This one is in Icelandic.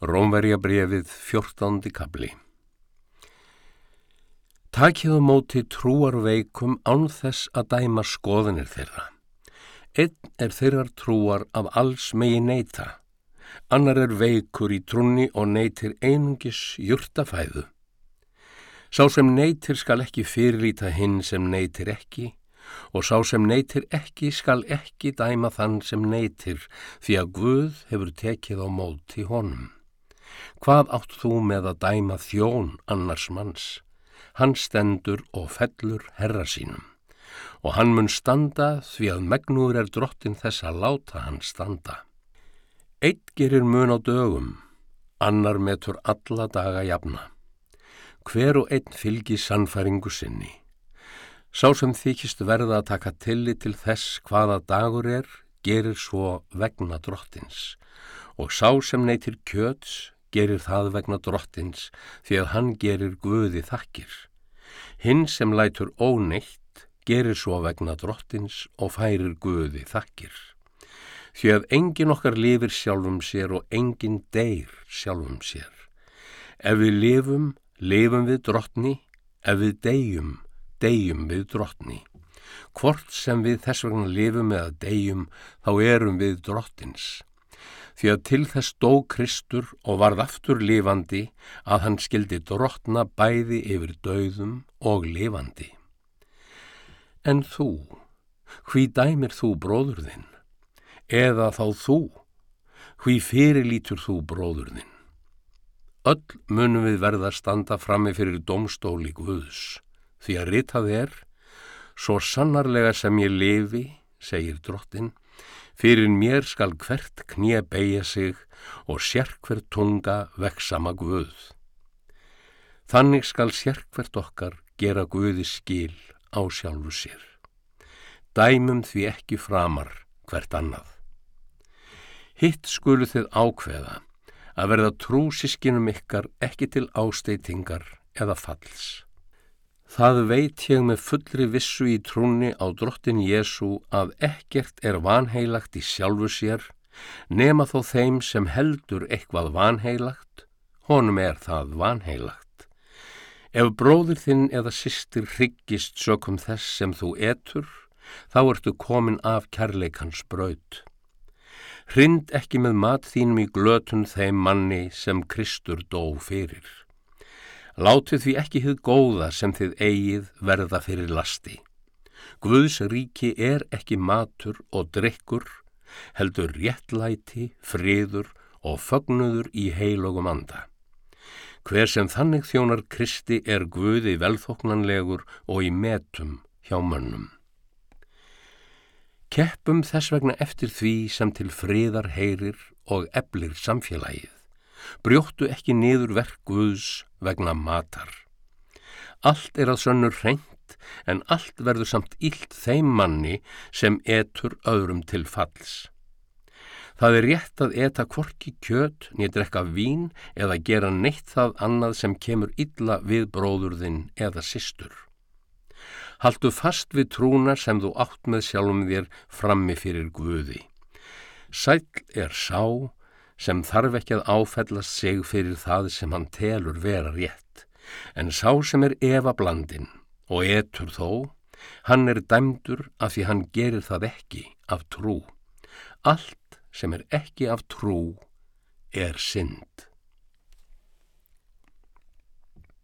Rómverjabrefið 14. kabli Takið á móti trúarveikum án þess að dæma skoðanir þeirra. Einn er þeirrar trúar af alls megi neyta. Annar er veikur í trúni og neytir einungis júrtafæðu. Sá sem neytir skal ekki fyrirlíta hinn sem neytir ekki og sá sem neytir ekki skal ekki dæma þann sem neytir því að Guð hefur tekið á móti honum. Hvað átt þú með að dæma þjón annars manns? Hann stendur og fellur herra sínum. Og hann mun standa því að megnúr er drottin þess að láta hann standa. Eitt gerir mun á dögum, annar metur alla daga jafna. Hver og einn fylgi sannfæringu sinni. Sá sem þykist verða að taka tilli til þess hvaða dagur er, gerir svo vegna drottins. Og sá sem neytir kjöts, gerir það vegna drottins því að hann gerir Guði þakkir. Hinn sem lætur óneitt gerir svo vegna drottins og færir Guði þakkir. Því að engin okkar lifir sjálfum sér og engin deyr sjálfum sér. Ef við lifum, lifum við drottni, ef við deyjum, deyjum við drottni. Hvort sem við þess vegna lifum eða deyjum, þá erum við drottins því að til þess dó Kristur og varð aftur lifandi að hann skildi drotna bæði yfir döðum og lifandi. En þú, hví dæmir þú bróður þinn? Eða þá þú, hví fyrirlítur þú bróður þinn? Öll munum við verða standa frammi fyrir domstóli Guðs, því að ritað er, svo sannarlega sem ég lifi, segir drottin, Fyrir mér skal hvert knið beigja sig og sérkvert tunga veksama Guð. Þannig skal sérkvert okkar gera Guði skil á sjálfu sér. Dæmum því ekki framar hvert annað. Hitt skulu þið ákveða að verða trúsískinum ykkar ekki til ásteitingar eða falls. Það veit ég með fullri vissu í trúni á drottin Jésu að ekkert er vanheilagt í sjálfu sér, nema þó þeim sem heldur eitthvað vanheilagt, honum er það vanheilagt. Ef bróðir þinn eða sýstir hryggist sökum þess sem þú etur, þá ertu komin af kærleikans braut. Hrind ekki með mat þínum í glötun þeim manni sem Kristur dó fyrir. Látið því ekki hið góða sem þið eigið verða fyrir lasti. Guðs ríki er ekki matur og drikkur, heldur réttlæti, friður og fögnuður í heilogum anda. Hver sem þannig þjónar Kristi er Guði velþóknanlegur og í metum hjá mönnum. Keppum þess vegna eftir því sem til friðar heyrir og eblir samfélagið brjóttu ekki niður verk Guðs vegna matar. Allt er að sönnur hreint en allt verður samt ílt þeim manni sem etur öðrum til falls. Það er rétt að eta kvorki kjöt, nýtt rekka vín eða gera neitt það annað sem kemur illa við bróðurðinn eða sýstur. Haldu fast við trúna sem þú átt með sjálfum þér frammi fyrir Guði. Sæl er sá sem þarf ekki að áfellast sig fyrir það sem hann telur vera rétt, en sá sem er Eva blandin og etur þó, hann er dæmdur af því hann gerir það ekki af trú. Allt sem er ekki af trú er synd.